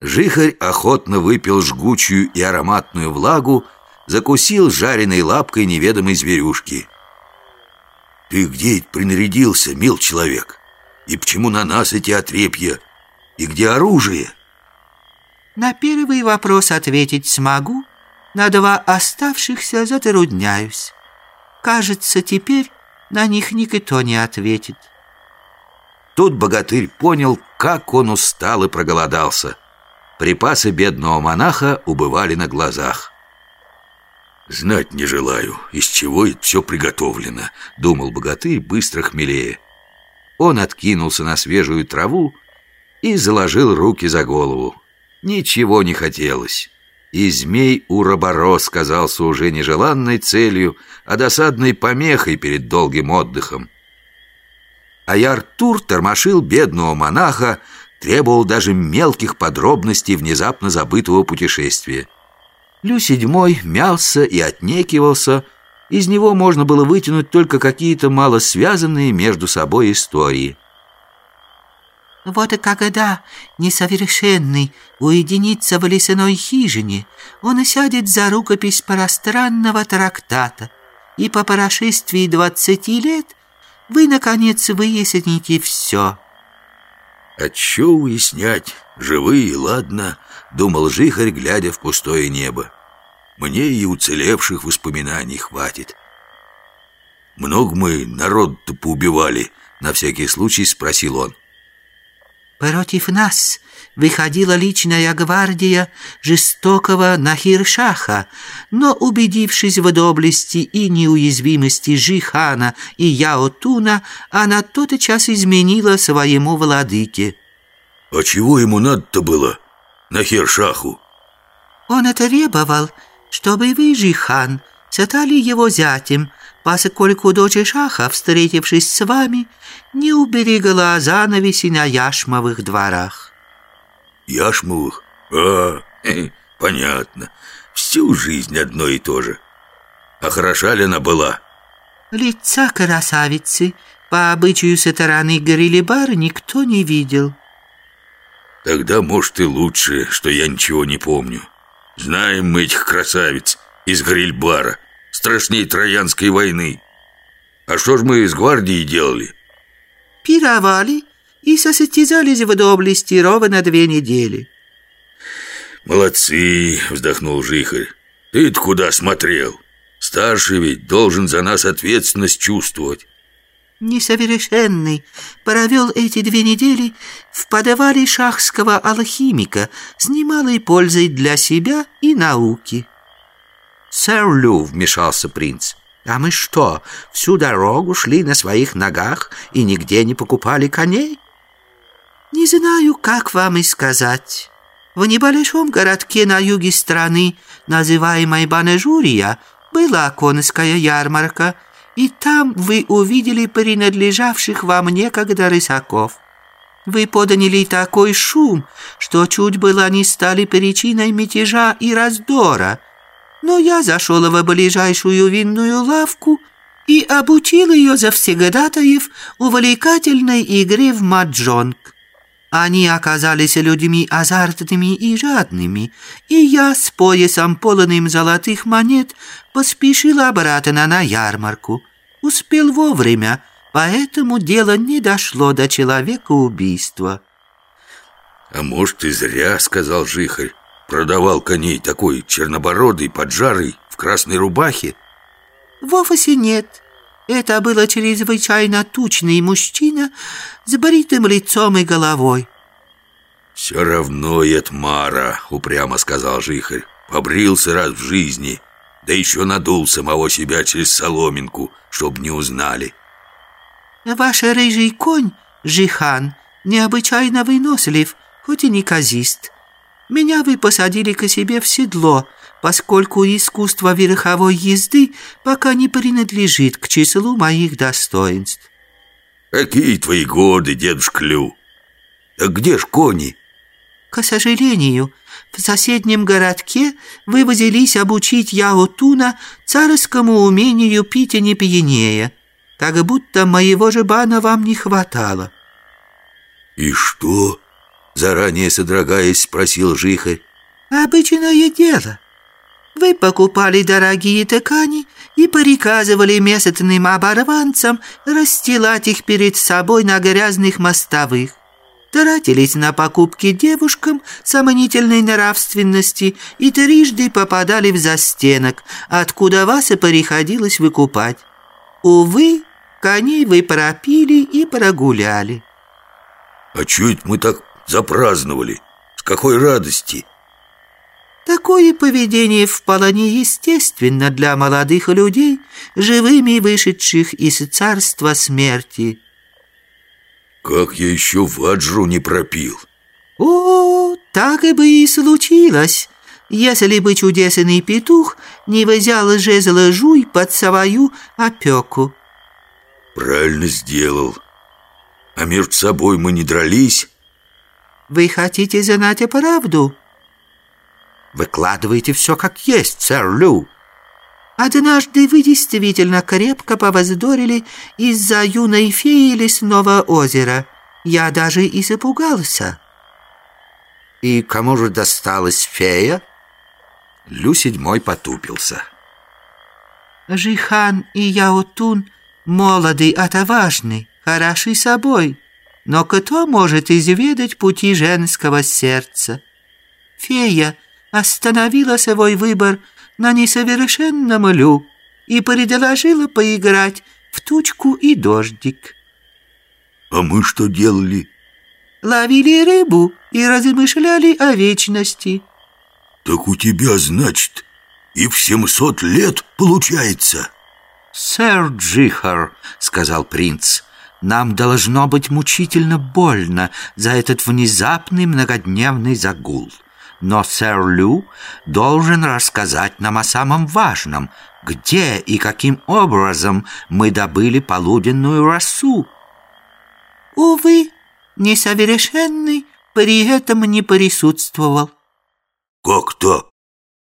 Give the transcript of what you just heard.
Жихарь охотно выпил жгучую и ароматную влагу, закусил жареной лапкой неведомой зверюшки. «Ты где принарядился, мил человек? И почему на нас эти отрепья? И где оружие?» На первый вопрос ответить смогу, на два оставшихся затрудняюсь. Кажется, теперь на них никто не ответит. Тут богатырь понял, как он устал и проголодался – Припасы бедного монаха убывали на глазах. «Знать не желаю, из чего это все приготовлено», — думал богатырь, быстро хмелее. Он откинулся на свежую траву и заложил руки за голову. Ничего не хотелось. И змей Уроборос казался уже нежеланной целью, а досадной помехой перед долгим отдыхом. А Яртур тормошил бедного монаха, требовал даже мелких подробностей внезапно забытого путешествия. Лю седьмой мялся и отнекивался, из него можно было вытянуть только какие-то мало связанные между собой истории. Вот и когда несовершенный уединится в лесной хижине, он сядет за рукопись пространного трактата, и по прошествии двадцати лет вы, наконец, выясните все. «А чё уяснять? Живые, ладно», — думал Жихарь, глядя в пустое небо. «Мне и уцелевших воспоминаний хватит». «Много мы народ-то поубивали?» — на всякий случай спросил он. Против нас выходила личная гвардия жестокого Нахиршаха, но, убедившись в доблести и неуязвимости Жихана и Яотуна, она тотчас изменила своему владыке. «А чего ему надо-то было, Нахиршаху?» «Он требовал, чтобы вы, Жихан, стали его зятем, поскольку дочь Шаха, встретившись с вами, не уберегла занавеси на яшмовых дворах. Яшмовых? А, э, понятно. Всю жизнь одно и то же. А хороша ли она была? Лица красавицы по обычаю стороны Горелибар никто не видел. Тогда, может, и лучше, что я ничего не помню. Знаем мы этих красавиц из Грильбара страшнее Троянской войны. А что ж мы с гвардией делали? Пировали и состязались в доблести ровно две недели. Молодцы, вздохнул Жихарь. Ты-то куда смотрел? Старший ведь должен за нас ответственность чувствовать. Несовершенный провел эти две недели в подвале шахского алхимика с немалой пользой для себя и науки. «Сэр Лю», — вмешался принц, — «а мы что, всю дорогу шли на своих ногах и нигде не покупали коней?» «Не знаю, как вам и сказать. В небольшом городке на юге страны, называемой Банежурия, была конская ярмарка, и там вы увидели принадлежавших вам некогда рысаков. Вы подняли такой шум, что чуть было не стали причиной мятежа и раздора» но я зашел в ближайшую винную лавку и обучил ее завсегдатаев увлекательной игре в маджонг. Они оказались людьми азартными и жадными, и я с поясом полным золотых монет поспешил обратно на ярмарку. Успел вовремя, поэтому дело не дошло до человека убийства. «А может, и зря», — сказал Жихарь. Продавал коней такой чернобородый, поджарый, в красной рубахе? Вовсе нет. Это было чрезвычайно тучный мужчина с бритым лицом и головой. «Все равно Этмара», — упрямо сказал Жихарь. «Побрился раз в жизни, да еще надул самого себя через соломинку, чтоб не узнали». «Ваш рыжий конь, Жихан, необычайно вынослив, хоть и неказист. Меня вы посадили к себе в седло, поскольку искусство верховой езды пока не принадлежит к числу моих достоинств. Какие твои годы, дедушка Лю? А где ж кони? К сожалению, в соседнем городке вы взялись обучить Яотуна царскому умению пить и не пьянее, как будто моего же бана вам не хватало. И что? Заранее содрогаясь, спросил Жихарь. Обычное дело. Вы покупали дорогие ткани и приказывали местным оборванцам расстилать их перед собой на грязных мостовых. Тратились на покупки девушкам сомнительной нравственности и трижды попадали в застенок, откуда вас и приходилось выкупать. Увы, коней вы пропили и прогуляли. А чуть мы так запраздновали? С какой радости? Такое поведение вполне естественно для молодых людей, живыми вышедших из царства смерти. Как я еще ваджру не пропил? О, так и бы и случилось, если бы чудесный петух не взял жезл жуй под свою опеку. Правильно сделал. А между собой мы не дрались? Вы хотите знать правду? Выкладывайте все как есть, сэр Лю. Однажды вы действительно крепко повоздорили из-за юной феи лесного озера. Я даже и запугался. И кому же досталась фея? Лю седьмой потупился. Жихан и Яотун молоды, отважны, хороши собой. Но кто может изведать пути женского сердца? Фея остановила свой выбор на несовершенном Лю и предложила поиграть в тучку и дождик. А мы что делали? Ловили рыбу и размышляли о вечности. Так у тебя, значит, и в семьсот лет получается? Сэр Джихар, сказал принц, нам должно быть мучительно больно за этот внезапный многодневный загул. Но сэр Лю должен рассказать нам о самом важном, где и каким образом мы добыли полуденную росу. Увы, несовершенный при этом не присутствовал. Как то?